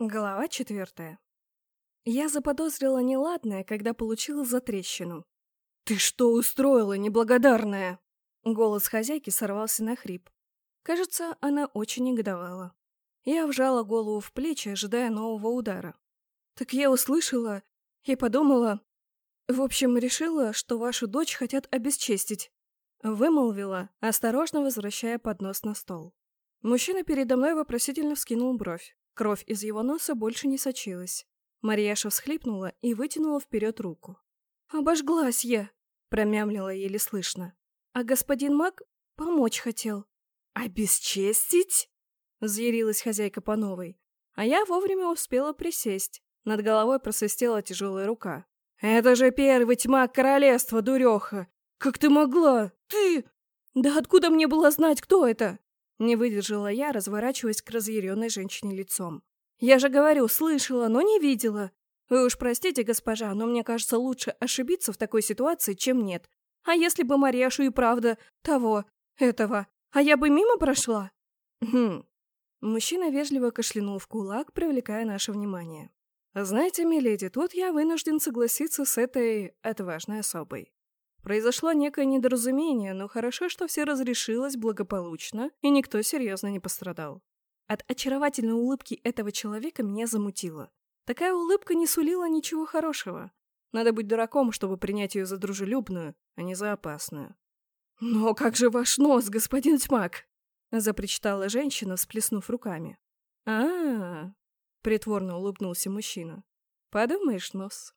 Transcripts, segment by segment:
Глава четвертая. Я заподозрила неладное, когда получила затрещину. «Ты что устроила, неблагодарная?» Голос хозяйки сорвался на хрип. Кажется, она очень негодовала. Я вжала голову в плечи, ожидая нового удара. Так я услышала и подумала... В общем, решила, что вашу дочь хотят обесчестить. Вымолвила, осторожно возвращая поднос на стол. Мужчина передо мной вопросительно вскинул бровь. Кровь из его носа больше не сочилась. Марьяша всхлипнула и вытянула вперед руку. «Обожглась я!» — промямлила еле слышно. «А господин маг помочь хотел». «Обесчестить?» — взъярилась хозяйка по новой. А я вовремя успела присесть. Над головой просвистела тяжелая рука. «Это же первый тьма королевства, дуреха! Как ты могла? Ты...» «Да откуда мне было знать, кто это?» Не выдержала я, разворачиваясь к разъяренной женщине лицом. «Я же говорю, слышала, но не видела. Вы уж простите, госпожа, но мне кажется, лучше ошибиться в такой ситуации, чем нет. А если бы Марьяшу и правда того, этого, а я бы мимо прошла?» «Хм». Мужчина вежливо кашлянул в кулак, привлекая наше внимание. «Знаете, миледи, тут я вынужден согласиться с этой отважной особой. Произошло некое недоразумение, но хорошо, что все разрешилось благополучно, и никто серьезно не пострадал. От очаровательной улыбки этого человека меня замутило. Такая улыбка не сулила ничего хорошего. Надо быть дураком, чтобы принять ее за дружелюбную, а не за опасную. «Но как же ваш нос, господин тьмак?» — запричитала женщина, всплеснув руками. а, -а, -а притворно улыбнулся мужчина. «Подумаешь, нос».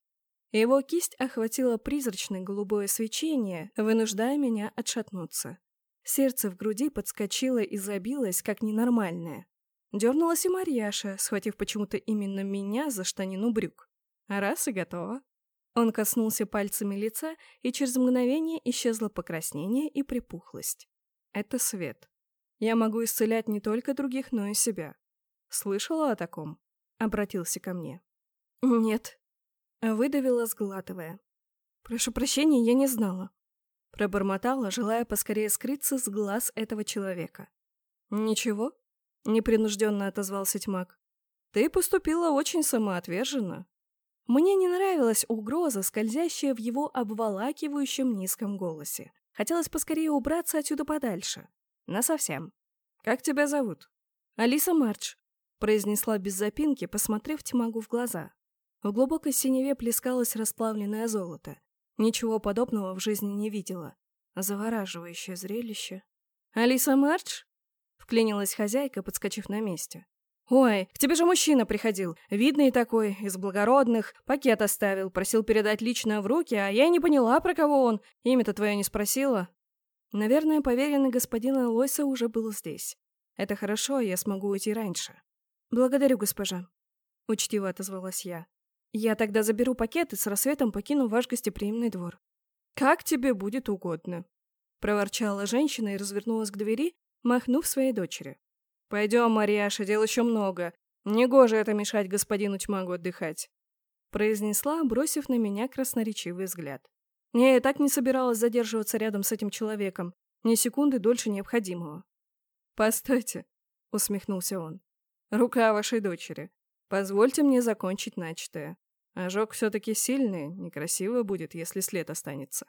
Его кисть охватила призрачное голубое свечение, вынуждая меня отшатнуться. Сердце в груди подскочило и забилось, как ненормальное. Дернулась и Марьяша, схватив почему-то именно меня за штанину брюк. Раз и готово. Он коснулся пальцами лица, и через мгновение исчезло покраснение и припухлость. Это свет. Я могу исцелять не только других, но и себя. Слышала о таком? Обратился ко мне. Нет, Выдавила, сглатывая. «Прошу прощения, я не знала». Пробормотала, желая поскорее скрыться с глаз этого человека. «Ничего?» — непринужденно отозвался тьмак. «Ты поступила очень самоотверженно». Мне не нравилась угроза, скользящая в его обволакивающем низком голосе. Хотелось поскорее убраться отсюда подальше. Насовсем. «Как тебя зовут?» «Алиса Мардж», — произнесла без запинки, посмотрев тьмагу в глаза. В глубокой синеве плескалось расплавленное золото. Ничего подобного в жизни не видела. Завораживающее зрелище. «Алиса Мардж?» — вклинилась хозяйка, подскочив на месте. «Ой, к тебе же мужчина приходил, видный такой, из благородных, пакет оставил, просил передать лично в руки, а я не поняла, про кого он, имя-то твое не спросила». Наверное, поверенный господина Лойса уже был здесь. Это хорошо, я смогу уйти раньше. «Благодарю, госпожа», — учтиво отозвалась я. Я тогда заберу пакет и с рассветом покину ваш гостеприимный двор. Как тебе будет угодно. Проворчала женщина и развернулась к двери, махнув своей дочери. Пойдем, Марьяша, дел еще много. Негоже это мешать господину Тьмагу отдыхать. Произнесла, бросив на меня красноречивый взгляд. Я и так не собиралась задерживаться рядом с этим человеком, ни секунды дольше необходимого. «Постойте», — усмехнулся он. «Рука вашей дочери. Позвольте мне закончить начатое. Ожог все-таки сильный, некрасиво будет, если след останется.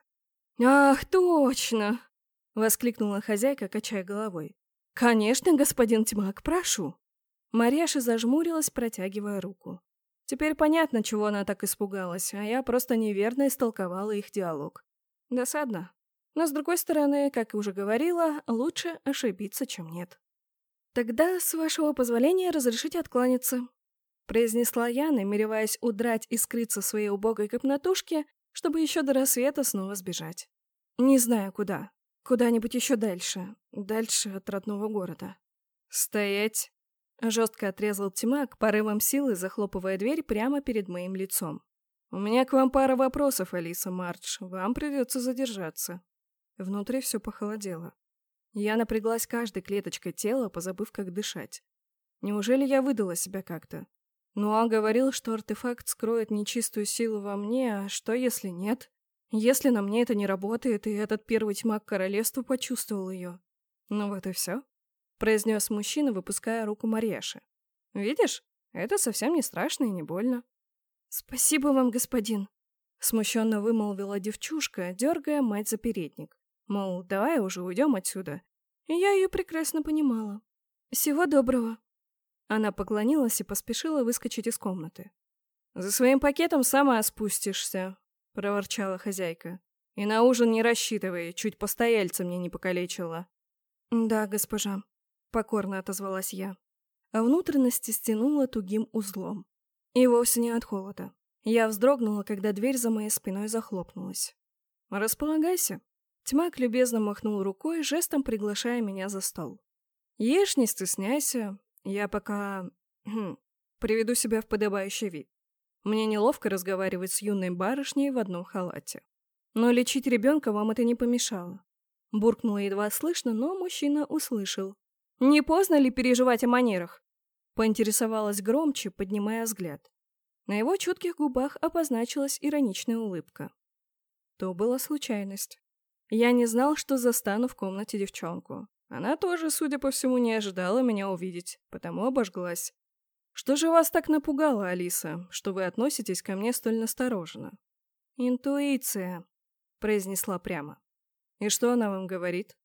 «Ах, точно!» — воскликнула хозяйка, качая головой. «Конечно, господин Тьмак, прошу!» Марьяша зажмурилась, протягивая руку. Теперь понятно, чего она так испугалась, а я просто неверно истолковала их диалог. Досадно. Но, с другой стороны, как уже говорила, лучше ошибиться, чем нет. Тогда, с вашего позволения, разрешите откланяться произнесла я, намереваясь удрать и скрыться в своей убогой комнатушке, чтобы еще до рассвета снова сбежать. Не знаю куда. Куда-нибудь еще дальше. Дальше от родного города. «Стоять!» Жестко отрезал Тимак, порывом силы захлопывая дверь прямо перед моим лицом. «У меня к вам пара вопросов, Алиса Мардж. Вам придется задержаться». Внутри все похолодело. Я напряглась каждой клеточкой тела, позабыв, как дышать. Неужели я выдала себя как-то? Нуа говорил, что артефакт скроет нечистую силу во мне, а что если нет? Если на мне это не работает, и этот первый тьмак королевства почувствовал ее? Ну вот и все, произнес мужчина, выпуская руку Марьяши. Видишь? Это совсем не страшно и не больно. Спасибо вам, господин. Смущенно вымолвила девчушка, дергая мать за передник. Мол, давай уже уйдем отсюда. И я ее прекрасно понимала. Всего доброго. Она поклонилась и поспешила выскочить из комнаты. «За своим пакетом сама спустишься», — проворчала хозяйка. «И на ужин не рассчитывай, чуть постояльца мне не покалечила». «Да, госпожа», — покорно отозвалась я. А внутренности стянула тугим узлом. И вовсе не от холода. Я вздрогнула, когда дверь за моей спиной захлопнулась. «Располагайся». Тьмак любезно махнул рукой, жестом приглашая меня за стол. «Ешь, не стесняйся. Я пока... Хм, приведу себя в подобающий вид. Мне неловко разговаривать с юной барышней в одном халате. Но лечить ребенка вам это не помешало. Буркнула едва слышно, но мужчина услышал. «Не поздно ли переживать о манерах?» Поинтересовалась громче, поднимая взгляд. На его чутких губах обозначилась ироничная улыбка. То была случайность. Я не знал, что застану в комнате девчонку. Она тоже, судя по всему, не ожидала меня увидеть, потому обожглась. Что же вас так напугало, Алиса, что вы относитесь ко мне столь настороженно? Интуиция, произнесла прямо. И что она вам говорит?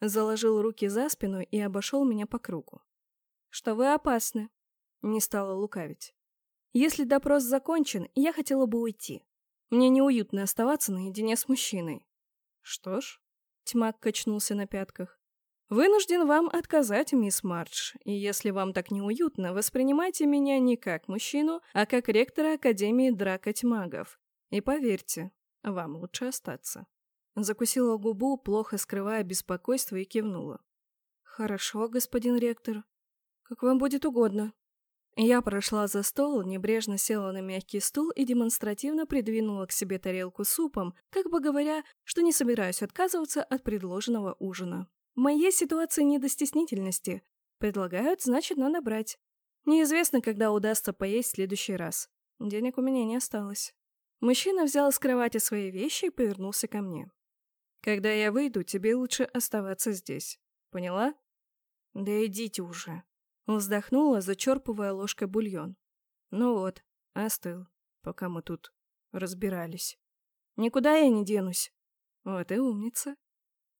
Заложил руки за спину и обошел меня по кругу. Что вы опасны. Не стала лукавить. Если допрос закончен, я хотела бы уйти. Мне неуютно оставаться наедине с мужчиной. Что ж, тьмак качнулся на пятках. Вынужден вам отказать, мисс Мардж, и если вам так неуютно, воспринимайте меня не как мужчину, а как ректора Академии дракать магов. И поверьте, вам лучше остаться. Закусила губу, плохо скрывая беспокойство, и кивнула. «Хорошо, господин ректор. Как вам будет угодно». Я прошла за стол, небрежно села на мягкий стул и демонстративно придвинула к себе тарелку супом, как бы говоря, что не собираюсь отказываться от предложенного ужина. Моей ситуации не до стеснительности. Предлагают, значит, надо брать. Неизвестно, когда удастся поесть в следующий раз. Денег у меня не осталось. Мужчина взял с кровати свои вещи и повернулся ко мне. Когда я выйду, тебе лучше оставаться здесь. Поняла? Да идите уже. Вздохнула, зачерпывая ложкой бульон. Ну вот, остыл, пока мы тут разбирались. Никуда я не денусь. Вот и умница.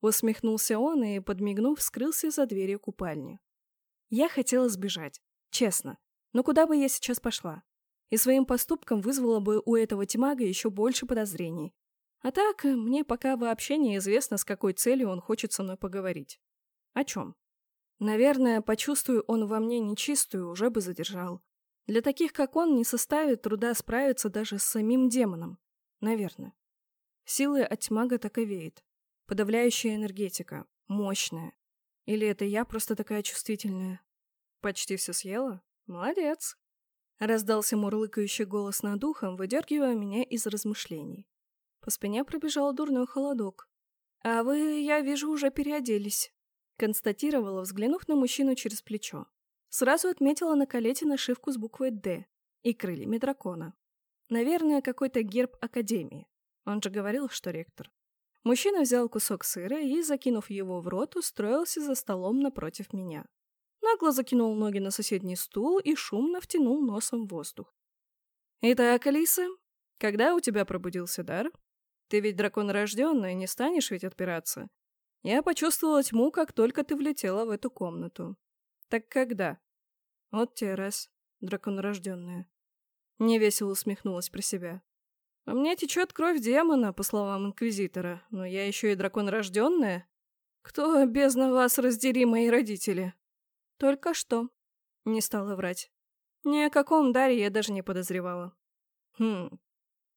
Усмехнулся он и, подмигнув, скрылся за дверью купальни. Я хотела сбежать, честно. Но куда бы я сейчас пошла? И своим поступком вызвала бы у этого тьмага еще больше подозрений. А так, мне пока вообще неизвестно, с какой целью он хочет со мной поговорить. О чем? Наверное, почувствую он во мне нечистую, уже бы задержал. Для таких, как он, не составит труда справиться даже с самим демоном. Наверное. Силы от тьмага так и веет. Подавляющая энергетика. Мощная. Или это я просто такая чувствительная? Почти все съела? Молодец. Раздался мурлыкающий голос над ухом, выдергивая меня из размышлений. По спине пробежал дурной холодок. «А вы, я вижу, уже переоделись», — констатировала, взглянув на мужчину через плечо. Сразу отметила на колете нашивку с буквой «Д» и крыльями дракона. Наверное, какой-то герб Академии. Он же говорил, что ректор. Мужчина взял кусок сыра и, закинув его в рот, устроился за столом напротив меня. Нагло закинул ноги на соседний стул и шумно втянул носом воздух. «Итак, Алиса, когда у тебя пробудился дар?» Ты ведь дракон рожденный, не станешь ведь отпираться. Я почувствовала тьму, как только ты влетела в эту комнату. Так когда? Вот те раз, дракон рожденная. Невесело усмехнулась про себя. У меня течет кровь демона, по словам Инквизитора, но я еще и дракон рожденная. Кто, бездна вас, раздери мои родители? Только что. Не стала врать. Ни о каком даре я даже не подозревала. Хм,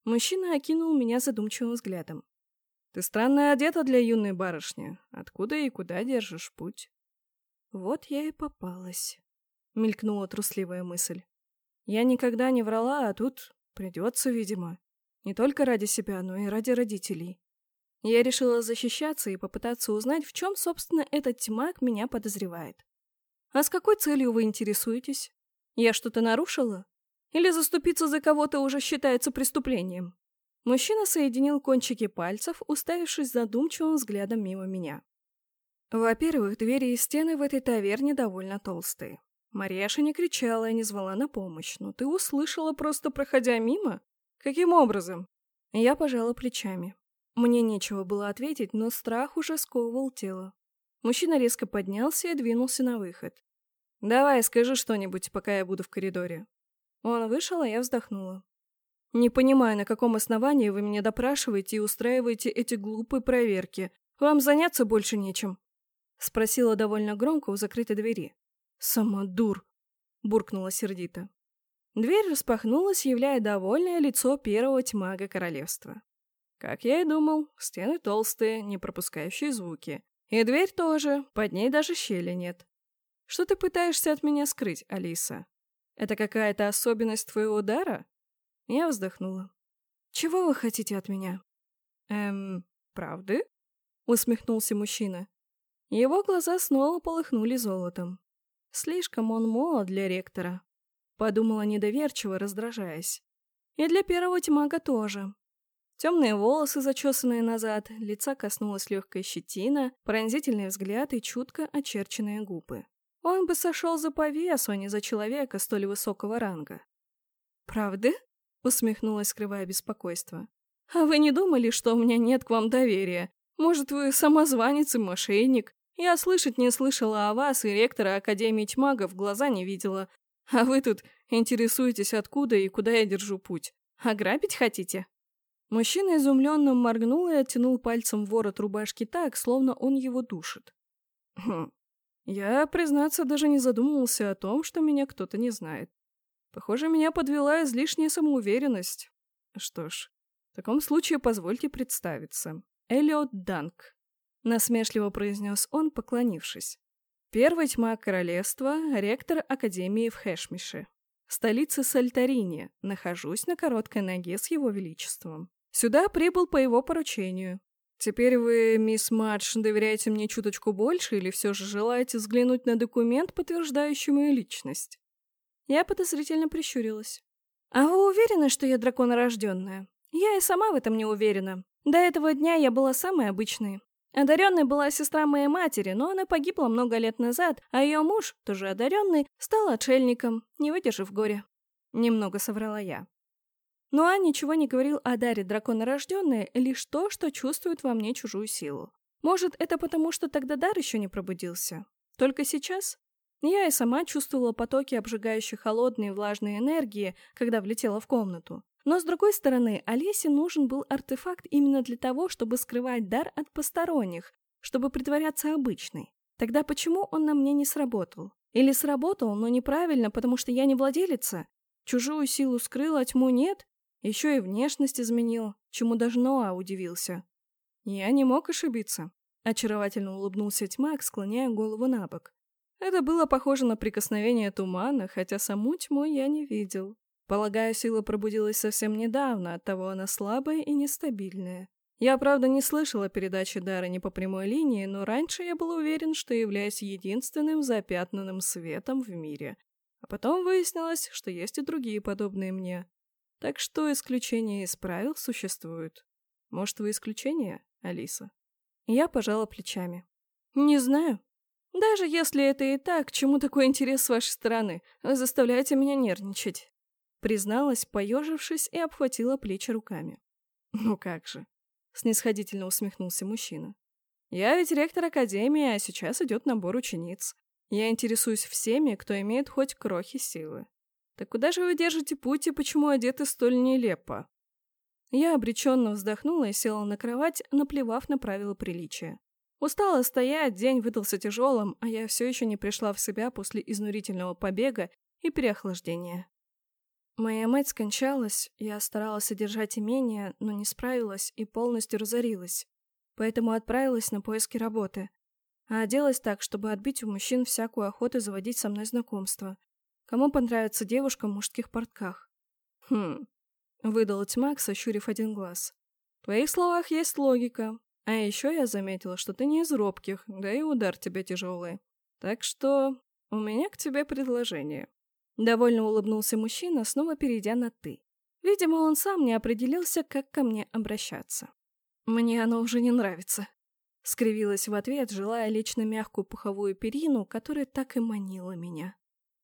Мужчина окинул меня задумчивым взглядом. «Ты странно одета для юной барышни. Откуда и куда держишь путь?» «Вот я и попалась», — мелькнула трусливая мысль. «Я никогда не врала, а тут придется, видимо. Не только ради себя, но и ради родителей». Я решила защищаться и попытаться узнать, в чем, собственно, этот тьмак меня подозревает. «А с какой целью вы интересуетесь? Я что-то нарушила?» Или заступиться за кого-то уже считается преступлением? Мужчина соединил кончики пальцев, уставившись задумчивым взглядом мимо меня. Во-первых, двери и стены в этой таверне довольно толстые. Марьяша не кричала и не звала на помощь, но ты услышала, просто проходя мимо? Каким образом? Я пожала плечами. Мне нечего было ответить, но страх уже сковывал тело. Мужчина резко поднялся и двинулся на выход. «Давай, скажи что-нибудь, пока я буду в коридоре». Он вышел, а я вздохнула. «Не понимаю, на каком основании вы меня допрашиваете и устраиваете эти глупые проверки. Вам заняться больше нечем?» Спросила довольно громко у закрытой двери. «Сама дур!» — буркнула сердито. Дверь распахнулась, являя довольное лицо первого тьмага королевства. Как я и думал, стены толстые, не пропускающие звуки. И дверь тоже, под ней даже щели нет. Что ты пытаешься от меня скрыть, Алиса? Это какая-то особенность твоего дара? Я вздохнула. Чего вы хотите от меня? Эм, правды? Усмехнулся мужчина. Его глаза снова полыхнули золотом. Слишком он молод для ректора. Подумала недоверчиво, раздражаясь. И для первого тьмага тоже. Темные волосы, зачесанные назад, лица коснулась легкая щетина, пронзительный взгляд и чутко очерченные губы. Он бы сошел за повесу, а не за человека столь высокого ранга. «Правда?» — усмехнулась, скрывая беспокойство. «А вы не думали, что у меня нет к вам доверия? Может, вы самозванец и мошенник? Я слышать не слышала о вас, и ректора Академии Тьмага в глаза не видела. А вы тут интересуетесь, откуда и куда я держу путь. Ограбить хотите?» Мужчина изумленно моргнул и оттянул пальцем ворот рубашки так, словно он его душит. Хм. Я, признаться, даже не задумывался о том, что меня кто-то не знает. Похоже, меня подвела излишняя самоуверенность. Что ж, в таком случае позвольте представиться. Эллиот Данк. Насмешливо произнес он, поклонившись. Первая тьма королевства, ректор Академии в Хэшмише. Столице Сальтарине. Нахожусь на короткой ноге с его величеством. Сюда прибыл по его поручению. Теперь вы, мисс Мадж, доверяете мне чуточку больше или все же желаете взглянуть на документ, подтверждающий мою личность?» Я подозрительно прищурилась. «А вы уверены, что я драконорожденная? Я и сама в этом не уверена. До этого дня я была самой обычной. Одаренной была сестра моей матери, но она погибла много лет назад, а ее муж, тоже одаренный, стал отшельником, не выдержав горя. Немного соврала я. Но а ничего не говорил о даре драконорожденной, лишь то, что чувствует во мне чужую силу. Может, это потому, что тогда дар еще не пробудился? Только сейчас? Я и сама чувствовала потоки обжигающей холодной и влажной энергии, когда влетела в комнату. Но, с другой стороны, Олесе нужен был артефакт именно для того, чтобы скрывать дар от посторонних, чтобы притворяться обычной. Тогда почему он на мне не сработал? Или сработал, но неправильно, потому что я не владелица? Чужую силу скрыл, а тьму нет? Еще и внешность изменил, чему даже Ноа удивился. Я не мог ошибиться. Очаровательно улыбнулся Тьмак, склоняя голову на бок. Это было похоже на прикосновение тумана, хотя саму тьму я не видел. Полагаю, сила пробудилась совсем недавно, оттого она слабая и нестабильная. Я, правда, не слышала передачи дара не по прямой линии, но раньше я был уверен, что являюсь единственным запятнанным светом в мире. А потом выяснилось, что есть и другие подобные мне. Так что исключения из правил существуют. Может, вы исключение, Алиса? Я пожала плечами. Не знаю. Даже если это и так, чему такой интерес с вашей стороны? Вы заставляете меня нервничать. Призналась, поежившись, и обхватила плечи руками. Ну как же. Снисходительно усмехнулся мужчина. Я ведь ректор академии, а сейчас идет набор учениц. Я интересуюсь всеми, кто имеет хоть крохи силы. Так куда же вы держите путь и почему одеты столь нелепо? Я обреченно вздохнула и села на кровать, наплевав на правила приличия. Устала стоять, день выдался тяжелым, а я все еще не пришла в себя после изнурительного побега и переохлаждения. Моя мать скончалась, я старалась содержать имение, но не справилась и полностью разорилась. Поэтому отправилась на поиски работы. А оделась так, чтобы отбить у мужчин всякую охоту заводить со мной знакомство. Кому понравится девушка в мужских портках? Хм, выдала тьмак, сощурив один глаз. В твоих словах есть логика. А еще я заметила, что ты не из робких, да и удар тебе тяжелый. Так что у меня к тебе предложение. Довольно улыбнулся мужчина, снова перейдя на «ты». Видимо, он сам не определился, как ко мне обращаться. Мне оно уже не нравится. Скривилась в ответ, желая лечь на мягкую пуховую перину, которая так и манила меня.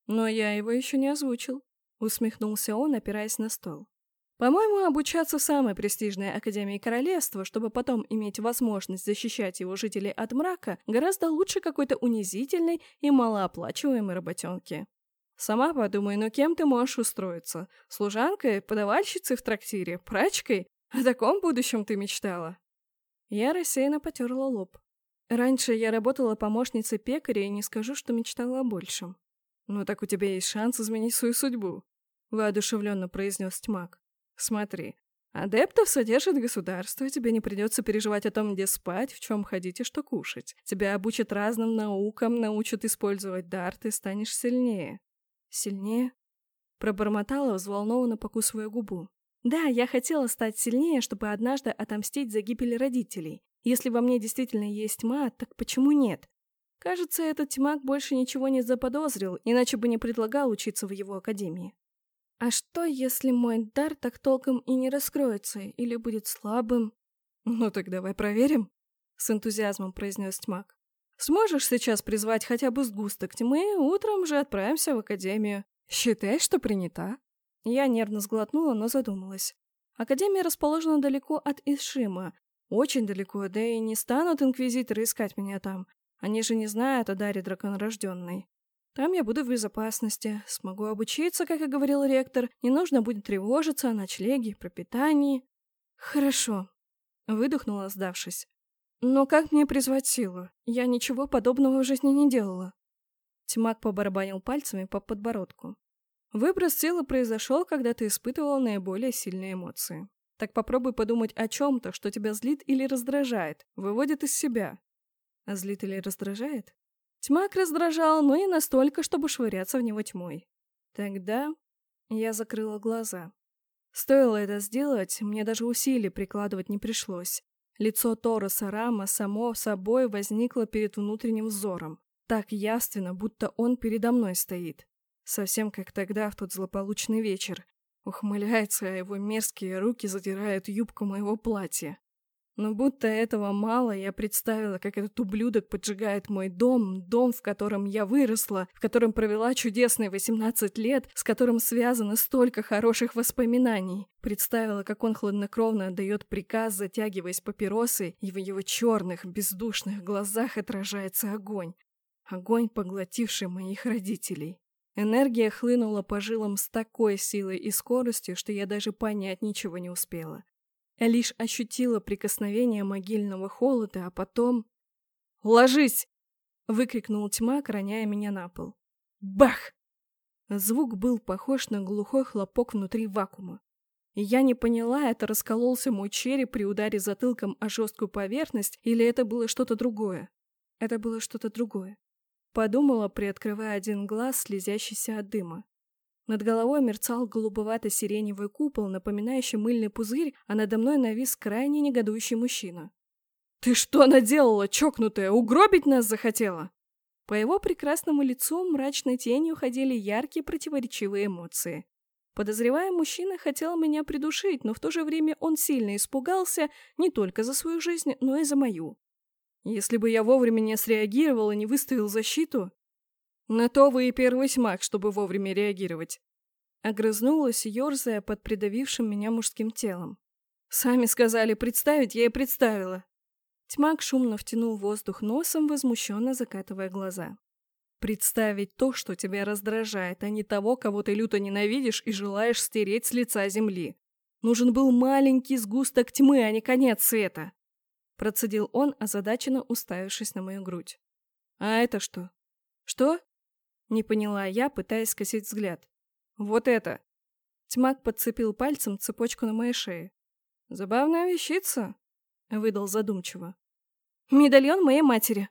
Но я его еще не озвучил, усмехнулся он, опираясь на стол. По-моему, обучаться в самой престижной Академии Королевства, чтобы потом иметь возможность защищать его жителей от мрака, гораздо лучше какой-то унизительной и малооплачиваемой работенки. Сама подумай, ну кем ты можешь устроиться? Служанкой, подавальщицей в трактире, прачкой? О таком будущем ты мечтала? Я рассеянно потерла лоб. Раньше я работала помощницей пекаря и не скажу, что мечтала о большем. «Ну так у тебя есть шанс изменить свою судьбу», — воодушевленно произнес тьмак. «Смотри, адептов содержит государство, тебе не придется переживать о том, где спать, в чем ходить и что кушать. Тебя обучат разным наукам, научат использовать дар, ты станешь сильнее». «Сильнее?» Пробормотала, взволнованно покусывая губу. «Да, я хотела стать сильнее, чтобы однажды отомстить за гибель родителей. Если во мне действительно есть тьма, так почему нет? Кажется, этот тьмак больше ничего не заподозрил, иначе бы не предлагал учиться в его академии. А что, если мой дар так толком и не раскроется, или будет слабым? Ну так давай проверим, с энтузиазмом произнес тьмак. Сможешь сейчас призвать хотя бы сгусток тьмы, утром же отправимся в академию. Считай, что принята. Я нервно сглотнула, но задумалась. Академия расположена далеко от Ишима, очень далеко, да и не станут инквизиторы искать меня там. Они же не знают о даре драконорожденной. Там я буду в безопасности, смогу обучиться, как и говорил ректор, не нужно будет тревожиться о ночлеге, пропитании. Хорошо. Выдохнула, сдавшись. Но как мне призвать силу? Я ничего подобного в жизни не делала. Тьмак побарабанил пальцами по подбородку. Выброс силы произошел, когда ты испытывал наиболее сильные эмоции. Так попробуй подумать о чем-то, что тебя злит или раздражает, выводит из себя. А злит или раздражает? Тьмак раздражал, но не настолько, чтобы швыряться в него тьмой. Тогда я закрыла глаза. Стоило это сделать, мне даже усилий прикладывать не пришлось. Лицо Тороса Рама само собой возникло перед внутренним взором. Так явственно, будто он передо мной стоит. Совсем как тогда, в тот злополучный вечер, Ухмыляется, а его мерзкие руки задирают юбку моего платья. Но будто этого мало, я представила, как этот ублюдок поджигает мой дом, дом, в котором я выросла, в котором провела чудесные 18 лет, с которым связано столько хороших воспоминаний. Представила, как он хладнокровно отдает приказ, затягиваясь папиросой, и в его черных, бездушных глазах отражается огонь. Огонь, поглотивший моих родителей. Энергия хлынула по жилам с такой силой и скоростью, что я даже понять ничего не успела. Я лишь ощутила прикосновение могильного холода, а потом... «Ложись!» — выкрикнул тьмак, роняя меня на пол. Бах! Звук был похож на глухой хлопок внутри вакуума. Я не поняла, это раскололся мой череп при ударе затылком о жесткую поверхность, или это было что-то другое. Это было что-то другое. Подумала, приоткрывая один глаз, слезящийся от дыма. Над головой мерцал голубовато-сиреневый купол, напоминающий мыльный пузырь, а надо мной навис крайне негодующий мужчина. «Ты что наделала, чокнутая? Угробить нас захотела?» По его прекрасному лицу мрачной тенью ходили яркие противоречивые эмоции. Подозревая, мужчина хотел меня придушить, но в то же время он сильно испугался не только за свою жизнь, но и за мою. Если бы я вовремя не среагировал и не выставил защиту... На то вы и первый смак, чтобы вовремя реагировать. Огрызнулась, ерзая под придавившим меня мужским телом. Сами сказали представить, я и представила. Тьмак шумно втянул воздух носом, возмущенно закатывая глаза. Представить то, что тебя раздражает, а не того, кого ты люто ненавидишь и желаешь стереть с лица земли. Нужен был маленький сгусток тьмы, а не конец света. Процедил он, озадаченно уставившись на мою грудь. «А это что?» «Что?» Не поняла я, пытаясь скосить взгляд. «Вот это!» Тьмак подцепил пальцем цепочку на моей шее. «Забавная вещица», — выдал задумчиво. «Медальон моей матери!»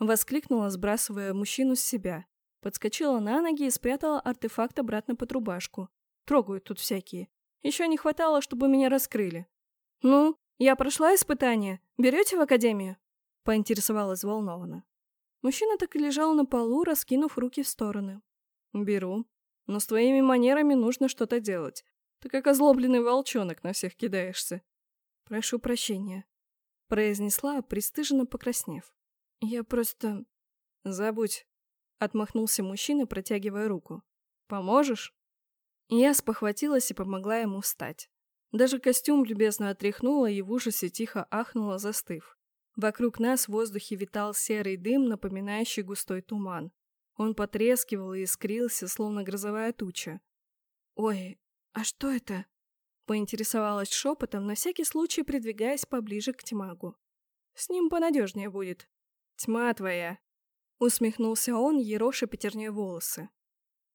Воскликнула, сбрасывая мужчину с себя. Подскочила на ноги и спрятала артефакт обратно под рубашку. Трогают тут всякие. Еще не хватало, чтобы меня раскрыли. «Ну, «Я прошла испытание. Берете в академию?» Поинтересовалась взволнованно. Мужчина так и лежал на полу, раскинув руки в стороны. «Беру. Но с твоими манерами нужно что-то делать. Ты как озлобленный волчонок на всех кидаешься». «Прошу прощения», — произнесла, пристыженно покраснев. «Я просто...» «Забудь». Отмахнулся мужчина, протягивая руку. «Поможешь?» Я спохватилась и помогла ему встать. Даже костюм любезно отряхнула и в ужасе тихо ахнула, застыв. Вокруг нас в воздухе витал серый дым, напоминающий густой туман. Он потрескивал и искрился, словно грозовая туча. «Ой, а что это?» Поинтересовалась шепотом, на всякий случай придвигаясь поближе к Тимагу. «С ним понадежнее будет». «Тьма твоя!» Усмехнулся он, ероша пятерней волосы.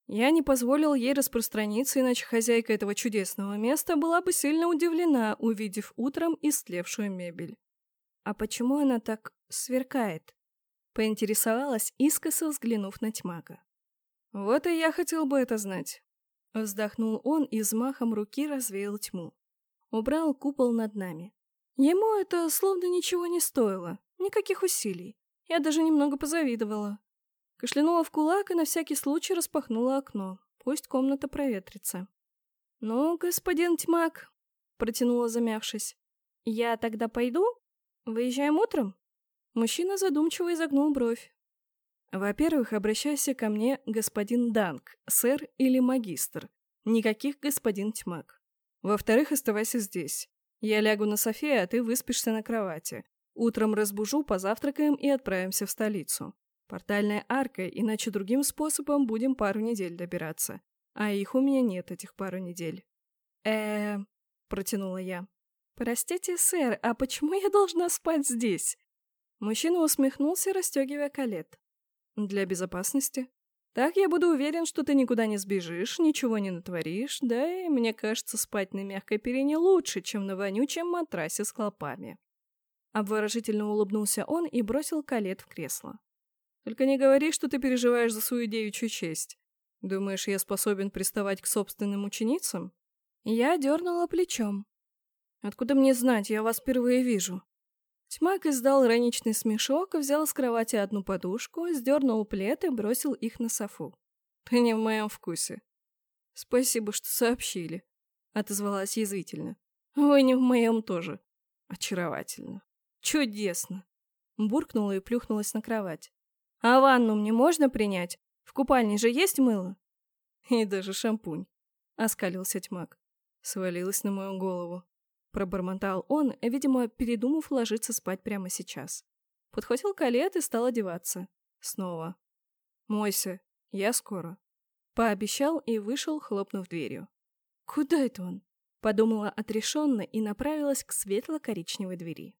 Я не позволил ей распространиться, иначе хозяйка этого чудесного места была бы сильно удивлена, увидев утром истлевшую мебель. «А почему она так сверкает?» Поинтересовалась, искоса взглянув на Тьмака. «Вот и я хотел бы это знать». Вздохнул он и взмахом руки развеял тьму. Убрал купол над нами. Ему это словно ничего не стоило, никаких усилий. Я даже немного позавидовала. Кашлянула в кулак и на всякий случай распахнула окно. Пусть комната проветрится. «Ну, господин Тьмак», — протянула замявшись, — «я тогда пойду? Выезжаем утром?» Мужчина задумчиво изогнул бровь. «Во-первых, обращайся ко мне, господин Данк, сэр или магистр. Никаких господин Тьмак. Во-вторых, оставайся здесь. Я лягу на софе, а ты выспишься на кровати. Утром разбужу, позавтракаем и отправимся в столицу. Портальная арка, иначе другим способом будем пару недель добираться. А их у меня нет, этих пару недель. э протянула я. «Простите, сэр, а почему я должна спать здесь?» Мужчина усмехнулся, расстегивая колет. «Для безопасности. Так я буду уверен, что ты никуда не сбежишь, ничего не натворишь, да и мне кажется, спать на мягкой перине лучше, чем на вонючем матрасе с клопами». Обворожительно улыбнулся он и бросил колет в кресло. Только не говори, что ты переживаешь за свою девичью честь. Думаешь, я способен приставать к собственным ученицам? Я дернула плечом. Откуда мне знать, я вас впервые вижу. Тьмак издал ироничный смешок, взял с кровати одну подушку, сдернул плед и бросил их на софу. Ты не в моем вкусе. Спасибо, что сообщили, отозвалась язвительно. Вы не в моем тоже. Очаровательно. Чудесно. Буркнула и плюхнулась на кровать. А ванну мне можно принять? В купальне же есть мыло? И даже шампунь. Оскалился тьмак. Свалилась на мою голову. Пробормотал он, видимо, передумав ложиться спать прямо сейчас. Подхватил колет и стал одеваться. Снова. «Мойся, я скоро». Пообещал и вышел, хлопнув дверью. «Куда это он?» Подумала отрешенно и направилась к светло-коричневой двери.